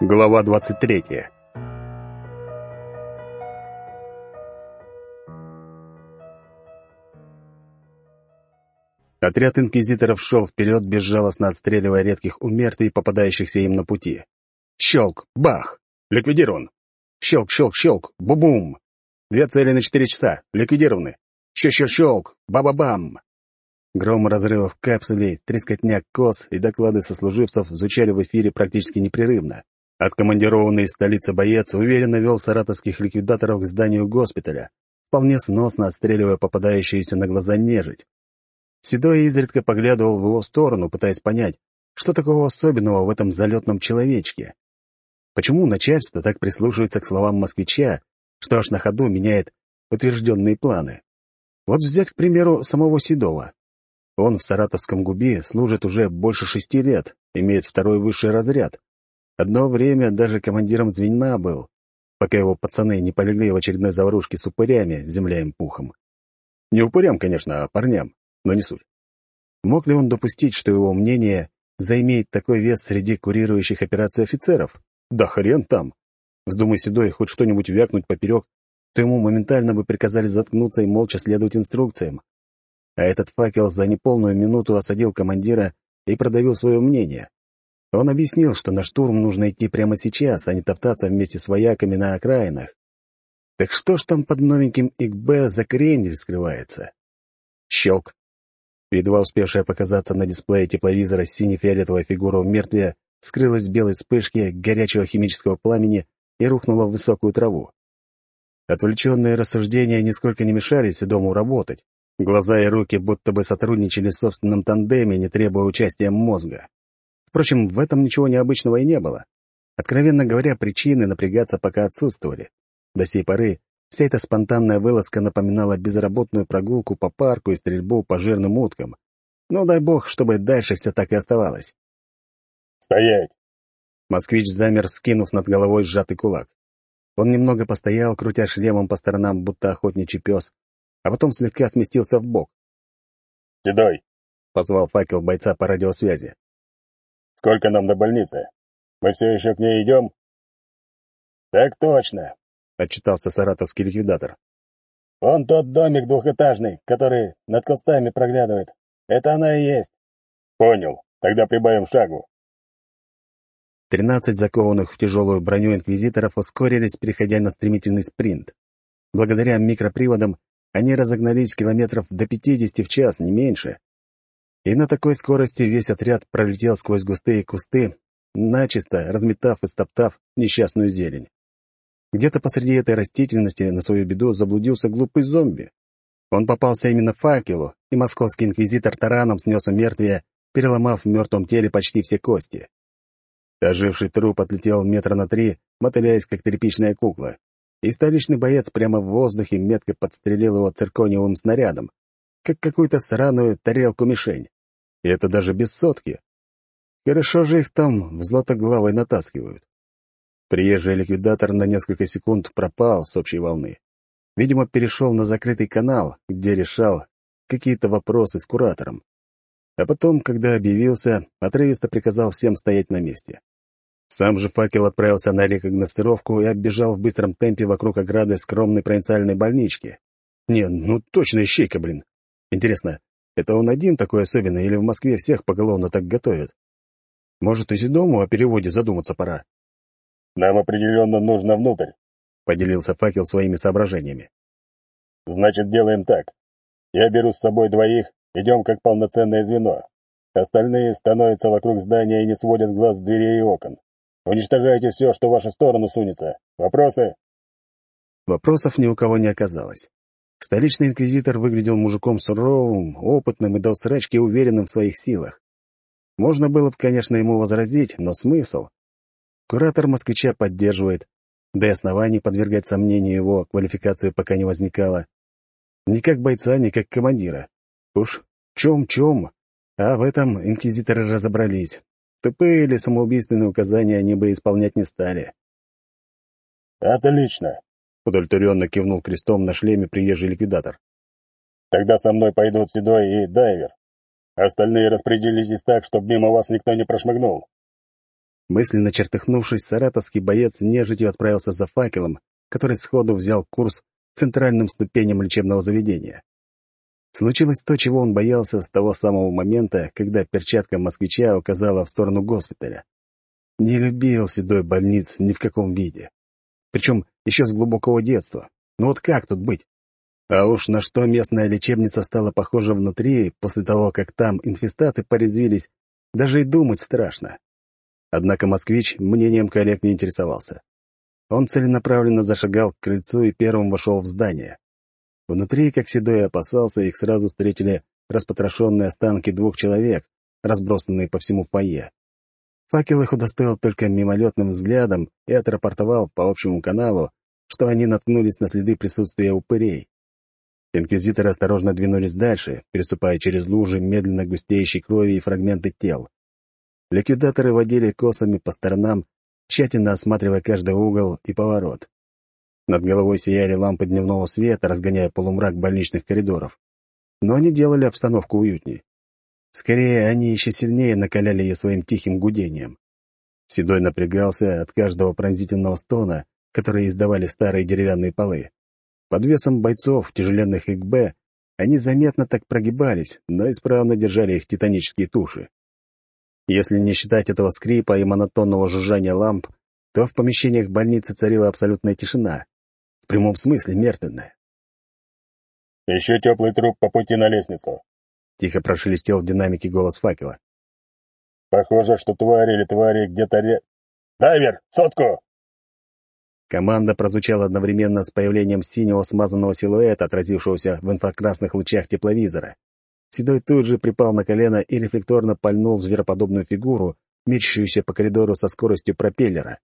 Глава 23 Отряд инквизиторов шел вперед, безжалостно отстреливая редких умертвий, попадающихся им на пути. Щелк! Бах! Ликвидирован! Щелк, щелк, щелк! Бу-бум! Две цели на четыре часа. Ликвидированы. Щелк-щелк! Ба-ба-бам! Гром разрывов капсулей, трескотня кос и доклады сослуживцев звучали в эфире практически непрерывно. Откомандированный из столицы боец уверенно вел саратовских ликвидаторов к зданию госпиталя, вполне сносно отстреливая попадающуюся на глаза нежить. Седой изредка поглядывал в его сторону, пытаясь понять, что такого особенного в этом залетном человечке. Почему начальство так прислушивается к словам москвича, что аж на ходу меняет утвержденные планы? Вот взять, к примеру, самого Седова. Он в саратовском губе служит уже больше шести лет, имеет второй высший разряд. Одно время даже командиром звена был, пока его пацаны не полегли в очередной заварушке с упырями, земля им пухом. Не упырям, конечно, а парням, но не суть. Мог ли он допустить, что его мнение заимеет такой вес среди курирующих операций офицеров? Да хрен там. Вздумай Седой хоть что-нибудь вякнуть поперек, то ему моментально бы приказали заткнуться и молча следовать инструкциям. А этот факел за неполную минуту осадил командира и продавил свое мнение. Он объяснил, что на штурм нужно идти прямо сейчас, а не топтаться вместе с вояками на окраинах. Так что ж там под новеньким ИКБ за крендель скрывается? Щелк. Едва успевшая показаться на дисплее тепловизора сине-фиолетовая фигура мертвия скрылась в белой вспышке горячего химического пламени и рухнула в высокую траву. Отвлеченные рассуждения нисколько не мешали Седому работать. Глаза и руки будто бы сотрудничали в собственном тандеме, не требуя участия мозга. Впрочем, в этом ничего необычного и не было. Откровенно говоря, причины напрягаться пока отсутствовали. До сей поры вся эта спонтанная вылазка напоминала безработную прогулку по парку и стрельбу по жирным уткам. Но дай бог, чтобы дальше все так и оставалось. «Стоять!» Москвич замер, скинув над головой сжатый кулак. Он немного постоял, крутя шлемом по сторонам, будто охотничий пес, а потом слегка сместился в бок. «Седой!» — позвал факел бойца по радиосвязи. «Сколько нам до больницы? Мы все еще к ней идем?» «Так точно!» — отчитался саратовский ликвидатор. «Вон тот домик двухэтажный, который над кустами проглядывает. Это она и есть». «Понял. Тогда прибавим шагу». Тринадцать закованных в тяжелую броню инквизиторов ускорились, переходя на стремительный спринт. Благодаря микроприводам они разогнались километров до пятидесяти в час, не меньше. И на такой скорости весь отряд пролетел сквозь густые кусты, начисто разметав и стоптав несчастную зелень. Где-то посреди этой растительности на свою беду заблудился глупый зомби. Он попался именно факелу, и московский инквизитор тараном снес у мертвия, переломав в мертвом теле почти все кости. Оживший труп отлетел метра на три, мотыляясь, как тряпичная кукла и столичный боец прямо в воздухе метко подстрелил его циркониевым снарядом, как какую-то сраную тарелку-мишень. И это даже без сотки. Хорошо же их там в златоглавой натаскивают. Приезжий ликвидатор на несколько секунд пропал с общей волны. Видимо, перешел на закрытый канал, где решал какие-то вопросы с куратором. А потом, когда объявился, отрывисто приказал всем стоять на месте. Сам же факел отправился на рекогностировку и оббежал в быстром темпе вокруг ограды скромной провинциальной больнички. Не, ну точно ищейка, блин. Интересно, это он один такой особенный или в Москве всех поголовно так готовят? Может, и Седому о переводе задуматься пора? «Нам определенно нужно внутрь», — поделился факел своими соображениями. «Значит, делаем так. Я беру с собой двоих, идем как полноценное звено. Остальные становятся вокруг здания и не сводят глаз с дверей и окон. Уничтожайте все, что в вашу сторону сунется. Вопросы?» Вопросов ни у кого не оказалось. Столичный инквизитор выглядел мужиком суровым, опытным и до срачки уверенным в своих силах. Можно было бы, конечно, ему возразить, но смысл? Куратор москвича поддерживает, да и оснований подвергать сомнению его квалификацию пока не возникало. Ни как бойца, ни как командира. Уж чем-чем, а в этом инквизиторы разобрались. Тупые или самоубийственные указания они бы исполнять не стали. «Отлично!» — удовлетворенно кивнул крестом на шлеме приезжий ликвидатор. «Тогда со мной пойдут Седой и Дайвер. Остальные распределитесь так, чтобы мимо вас никто не прошмыгнул». Мысленно чертыхнувшись, саратовский боец нежитью отправился за факелом, который сходу взял курс центральным ступеням лечебного заведения. Случилось то, чего он боялся с того самого момента, когда перчатка москвича указала в сторону госпиталя. Не любил седой больниц ни в каком виде. Причем еще с глубокого детства. Ну вот как тут быть? А уж на что местная лечебница стала похожа внутри, после того, как там инфестаты порезвились, даже и думать страшно. Однако москвич мнением коллег не интересовался. Он целенаправленно зашагал к крыльцу и первым вошел в здание. Внутри, как Седой опасался, их сразу встретили распотрошенные останки двух человек, разбросанные по всему фойе. Факел их удостоил только мимолетным взглядом и отрапортовал по общему каналу, что они наткнулись на следы присутствия упырей. Инквизиторы осторожно двинулись дальше, переступая через лужи медленно густеющей крови и фрагменты тел. Ликвидаторы водили косами по сторонам, тщательно осматривая каждый угол и поворот. Над головой сияли лампы дневного света, разгоняя полумрак больничных коридоров. Но они делали обстановку уютнее. Скорее, они еще сильнее накаляли ее своим тихим гудением. Седой напрягался от каждого пронзительного стона, которые издавали старые деревянные полы. Под весом бойцов, тяжеленных ИКБ, они заметно так прогибались, но исправно держали их титанические туши. Если не считать этого скрипа и монотонного жужжания ламп, то в помещениях больницы царила абсолютная тишина. В прямом смысле мертвенная. «Еще теплый труп по пути на лестницу», — тихо прошелестел в динамике голос факела. «Похоже, что твари или твари где-то ре... Дайвер, сотку!» Команда прозвучала одновременно с появлением синего смазанного силуэта, отразившегося в инфракрасных лучах тепловизора. Седой тут же припал на колено и рефлекторно пальнул звероподобную фигуру, мечущуюся по коридору со скоростью пропеллера.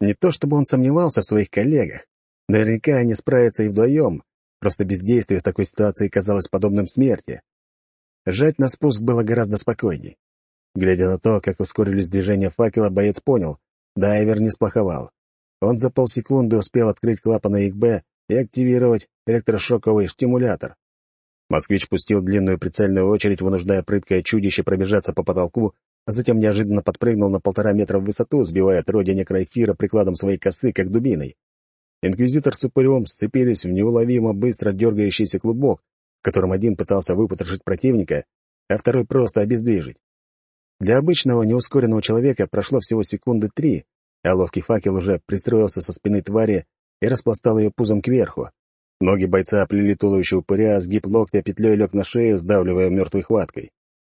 Не то чтобы он сомневался в своих коллегах. Наверняка они справятся и вдвоем, просто бездействие в такой ситуации казалось подобным смерти. Жать на спуск было гораздо спокойней. Глядя на то, как ускорились движения факела, боец понял — дайвер не сплоховал. Он за полсекунды успел открыть клапаны ИКБ и активировать электрошоковый стимулятор. Москвич пустил длинную прицельную очередь, вынуждая прыткое чудище пробежаться по потолку, а затем неожиданно подпрыгнул на полтора метра в высоту, сбивая отродье некроэфира прикладом своей косы, как дубиной. Инквизитор с упырем сцепились в неуловимо быстро дергающийся клубок, в котором один пытался выпотрошить противника, а второй просто обездвижить. Для обычного неускоренного человека прошло всего секунды три, а ловкий факел уже пристроился со спины твари и распластал ее пузом кверху. Ноги бойца оплели туловище упыря, сгиб локтя петлей лег на шею, сдавливая мертвой хваткой.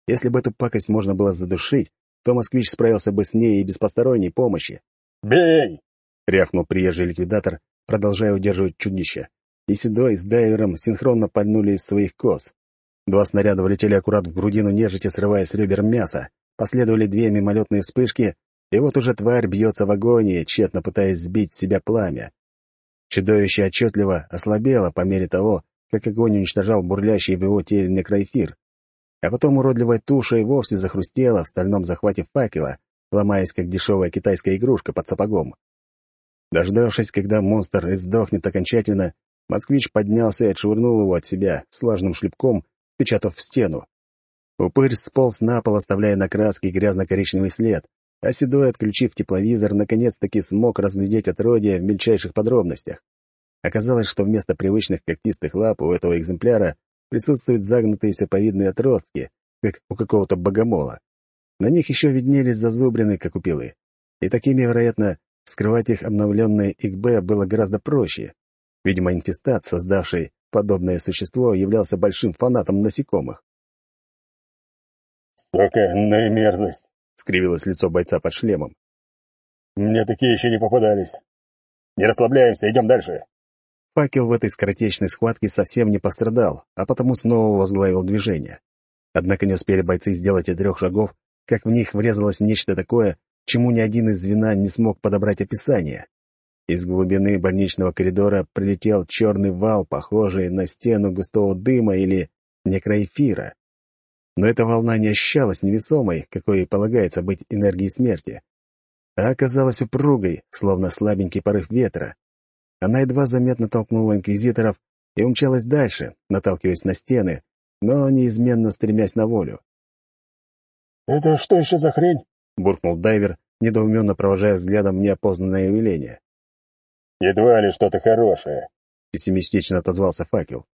Если бы эту пакость можно было задушить, то москвич справился бы с ней и без посторонней помощи. «Бей!» — рявкнул приезжий ликвидатор, продолжая удерживать чудище. И Седой с дайвером синхронно пальнули из своих кос. Два снаряда влетели аккурат в грудину нежити, срывая с ребер мяса. Последовали две мимолетные вспышки, и вот уже тварь бьется в агонии, тщетно пытаясь сбить с себя пламя. Чудовище отчетливо ослабело по мере того, как огонь уничтожал бурлящий в его теле некроэфир. А потом уродливая туша и вовсе захрустела в стальном захвате факела, ломаясь, как дешевая китайская игрушка под сапогом. Дождавшись, когда монстр издохнет окончательно, москвич поднялся и отшвырнул его от себя с влажным шлепком, печатав в стену. Упырь сполз на пол, оставляя на краске грязно-коричневый след, а Седой, отключив тепловизор, наконец-таки смог разглядеть отродье в мельчайших подробностях. Оказалось, что вместо привычных когтистых лап у этого экземпляра присутствуют загнутые сеповидные отростки, как у какого-то богомола. На них еще виднелись зазубрины, как у пилы. И такими, вероятно, скрывать их обновленное ИКБ было гораздо проще. Видимо, инфестат, создавший подобное существо, являлся большим фанатом насекомых. «Сука, ну и мерзость!» — скривилось лицо бойца под шлемом. «Мне такие еще не попадались. Не расслабляемся, идем дальше». Факел в этой скоротечной схватке совсем не пострадал, а потому снова возглавил движение. Однако не успели бойцы сделать и трех шагов, как в них врезалось нечто такое, чему ни один из звена не смог подобрать описание. Из глубины больничного коридора прилетел черный вал, похожий на стену густого дыма или некроэфира но эта волна не ощущалась невесомой, какой и полагается быть энергией смерти, а оказалась упругой, словно слабенький порыв ветра. Она едва заметно толкнула инквизиторов и умчалась дальше, наталкиваясь на стены, но неизменно стремясь на волю. «Это что еще за хрень?» — буркнул дайвер, недоуменно провожая взглядом неопознанное явление. «Едва ли что-то хорошее», — пессимистично отозвался факел.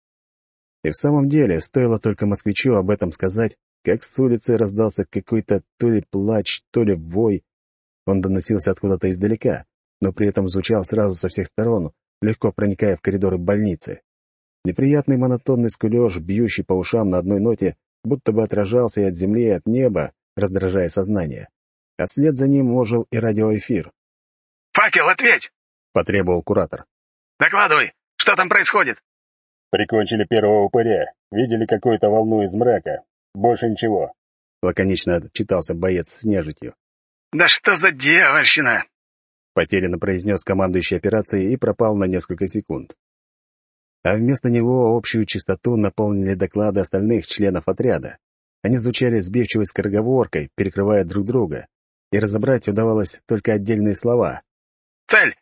И в самом деле, стоило только москвичу об этом сказать, как с улицы раздался какой-то то ли плач, то ли вой. Он доносился откуда-то издалека, но при этом звучал сразу со всех сторон, легко проникая в коридоры больницы. Неприятный монотонный скулеж, бьющий по ушам на одной ноте, будто бы отражался и от земли, и от неба, раздражая сознание. А вслед за ним ожил и радиоэфир. «Факел, ответь!» — потребовал куратор. «Докладывай, что там происходит?» «Прикончили первого упыря, видели какую-то волну из мрака. Больше ничего», — лаконично отчитался боец с нежитью. «Да что за дьявольщина!» — потерянно произнес командующий операцией и пропал на несколько секунд. А вместо него общую чистоту наполнили доклады остальных членов отряда. Они звучали сбивчивой скороговоркой, перекрывая друг друга, и разобрать удавалось только отдельные слова. «Цель!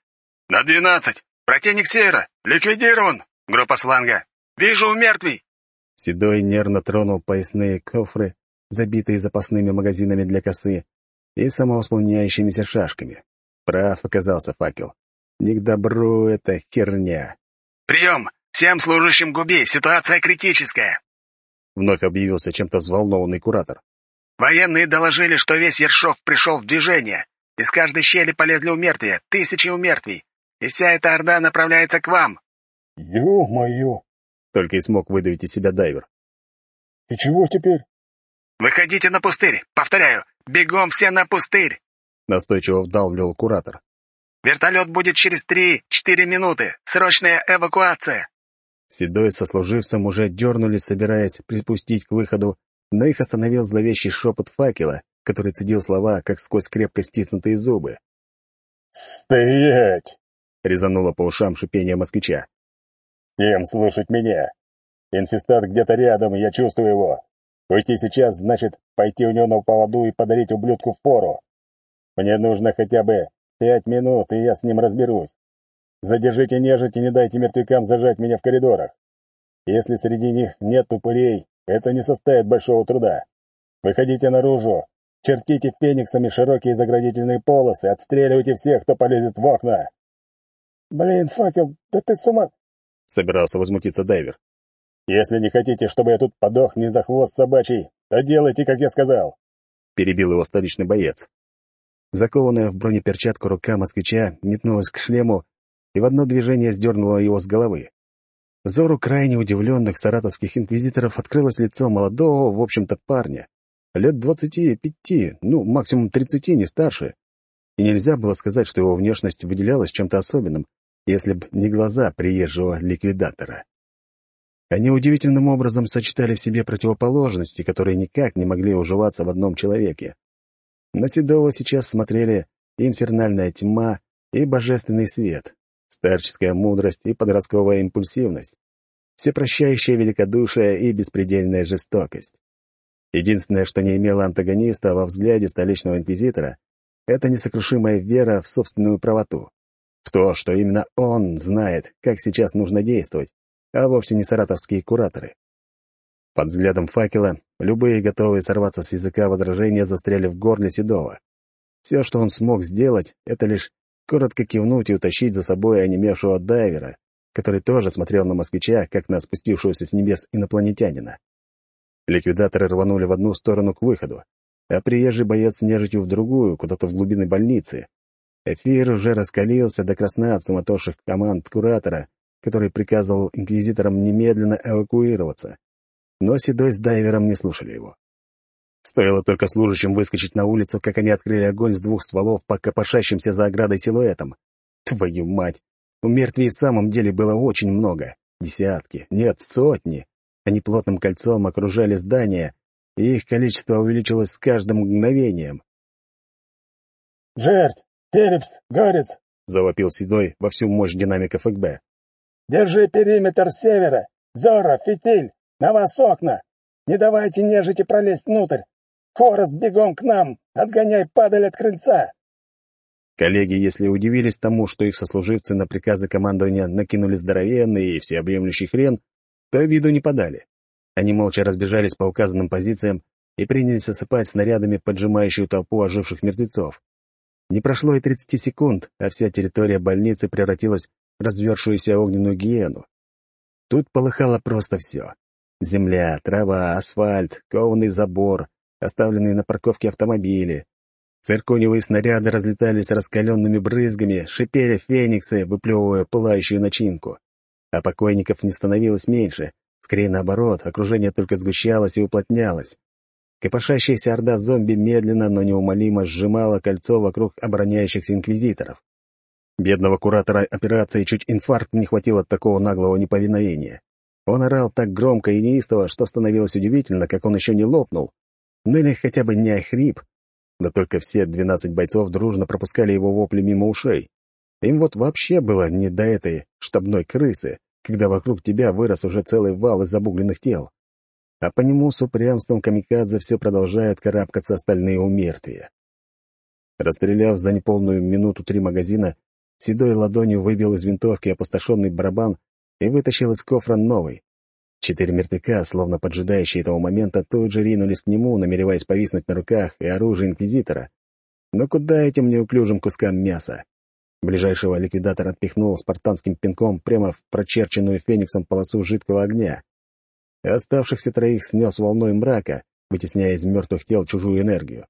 На двенадцать! Противник севера! Ликвидирован! Группа сланга! Вижу мертвый!» Седой нервно тронул поясные кофры, забитые запасными магазинами для косы и самовосполняющимися шашками. Прав оказался факел. Не к добру эта херня. «Прием! Всем служащим губи! Ситуация критическая!» Вновь объявился чем-то взволнованный куратор. «Военные доложили, что весь Ершов пришел в движение. Из каждой щели полезли умертвия, тысячи умертвий. И вся эта орда направляется к вам». «Ё-моё!» — только и смог выдавить из себя дайвер. «И чего теперь?» «Выходите на пустырь! Повторяю, бегом все на пустырь!» — настойчиво вдалвливал куратор. «Вертолет будет через три-четыре минуты. Срочная эвакуация!» Седой со служивцем уже дернулись, собираясь припустить к выходу, но их остановил зловещий шепот факела, который цедил слова, как сквозь крепко стиснутые зубы. «Стоять!» — резануло по ушам шипение москвича. «Всем слушать меня! Инфестат где-то рядом, я чувствую его. Уйти сейчас значит пойти у него на поводу и подарить ублюдку фору. Мне нужно хотя бы пять минут, и я с ним разберусь. Задержите нежить и не дайте мертвякам зажать меня в коридорах. Если среди них нет упырей, это не составит большого труда. Выходите наружу, чертите фениксами широкие заградительные полосы, отстреливайте всех, кто полезет в окна. Блин, факел, да ты с ума... Собирался возмутиться дайвер. Если не хотите, чтобы я тут подох не за хвост собачий, то делайте, как я сказал. Перебил его столичный боец. Закованная в бронеперчатку рука москвича метнулась к шлему и в одно движение сдернула его с головы. Взору крайне удивленных саратовских инквизиторов открылось лицо молодого, в общем-то, парня. Лет двадцати пяти, ну, максимум тридцати, не старше. И нельзя было сказать, что его внешность выделялась чем-то особенным, если б не глаза приезжего ликвидатора. Они удивительным образом сочетали в себе противоположности, которые никак не могли уживаться в одном человеке. На Седова сейчас смотрели инфернальная тьма и божественный свет, старческая мудрость и подростковая импульсивность, всепрощающее великодушие и беспредельная жестокость. Единственное, что не имело антагониста во взгляде столичного инквизитора, это несокрушимая вера в собственную правоту, в то, что именно он знает, как сейчас нужно действовать, а вовсе не саратовские кураторы. Под взглядом факела любые готовые сорваться с языка возражения застряли в горле Седова. Все, что он смог сделать, это лишь коротко кивнуть и утащить за собой онемевшего дайвера, который тоже смотрел на москвича, как на спустившегося с небес инопланетянина. Ликвидаторы рванули в одну сторону к выходу, а приезжий боец нежитью в другую, куда-то в глубины больницы. Эфир уже раскалился до красна от суматоших команд куратора, который приказывал инквизиторам немедленно эвакуироваться. Но Седой с дайвером не слушали его. Стоило только служащим выскочить на улицу, как они открыли огонь с двух стволов по копошащимся за оградой силуэтам. Твою мать! У мертвей в самом деле было очень много. Десятки, нет, сотни. Они плотным кольцом окружали здание, и их количество увеличилось с каждым мгновением. «Жертв! Фелипс! Горец!» — завопил Седой во всю мощь динамиков ФГБ. «Держи периметр севера! Зора, фитиль! На вас окна! Не давайте нежити пролезть внутрь! Хорост, бегом к нам! Отгоняй падаль от крыльца!» Коллеги, если удивились тому, что их сослуживцы на приказы командования накинули здоровенный и всеобъемлющий хрен, то виду не подали. Они молча разбежались по указанным позициям и принялись осыпать снарядами поджимающую толпу оживших мертвецов. Не прошло и 30 секунд, а вся территория больницы превратилась в развершуюся огненную гиену. Тут полыхало просто все. Земля, трава, асфальт, кованый забор, оставленные на парковке автомобили. Цирконевые снаряды разлетались раскаленными брызгами, шипели фениксы, выплевывая пылающую начинку. А покойников не становилось меньше, скорее наоборот, окружение только сгущалось и уплотнялось. Копошащаяся орда зомби медленно, но неумолимо сжимала кольцо вокруг обороняющихся инквизиторов. Бедного куратора операции чуть инфаркт не хватило от такого наглого неповиновения. Он орал так громко и неистово, что становилось удивительно, как он еще не лопнул. Ну или хотя бы не охрип. Да только все двенадцать бойцов дружно пропускали его вопли мимо ушей. Им вот вообще было не до этой штабной крысы, когда вокруг тебя вырос уже целый вал из забугленных тел. А по нему с упрямством камикадзе все продолжают карабкаться остальные умертвия. Расстреляв за неполную минуту три магазина, седой ладонью выбил из винтовки опустошенный барабан и вытащил из кофра новый. Четыре мертвяка, словно поджидающие этого момента, тут же ринулись к нему, намереваясь повиснуть на руках и оружие Инквизитора. Но куда этим неуклюжим кускам мяса? Ближайшего ликвидатор отпихнул спартанским пинком прямо в прочерченную фениксом полосу жидкого огня. Оставшихся троих снес волной мрака, вытесняя из мертвых тел чужую энергию.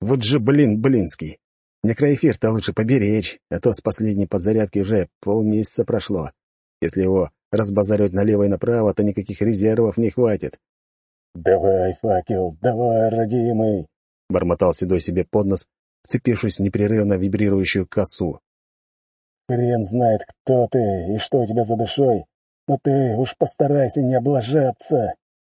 Вот же блин, блинский! Некроэфир-то лучше поберечь, а то с последней подзарядки уже полмесяца прошло. Если его разбазаривать налево и направо, то никаких резервов не хватит. «Давай, факел, давай, родимый!» — бормотал Седой себе под нос, вцепившись в непрерывно вибрирующую косу. «Хрен знает, кто ты и что у тебя за душой, но ты уж постарайся не облажаться!»